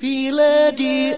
Bila di